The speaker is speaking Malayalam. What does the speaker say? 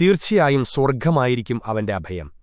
തീർച്ചയായും സ്വർഗമായിരിക്കും അവന്റെ അഭയം.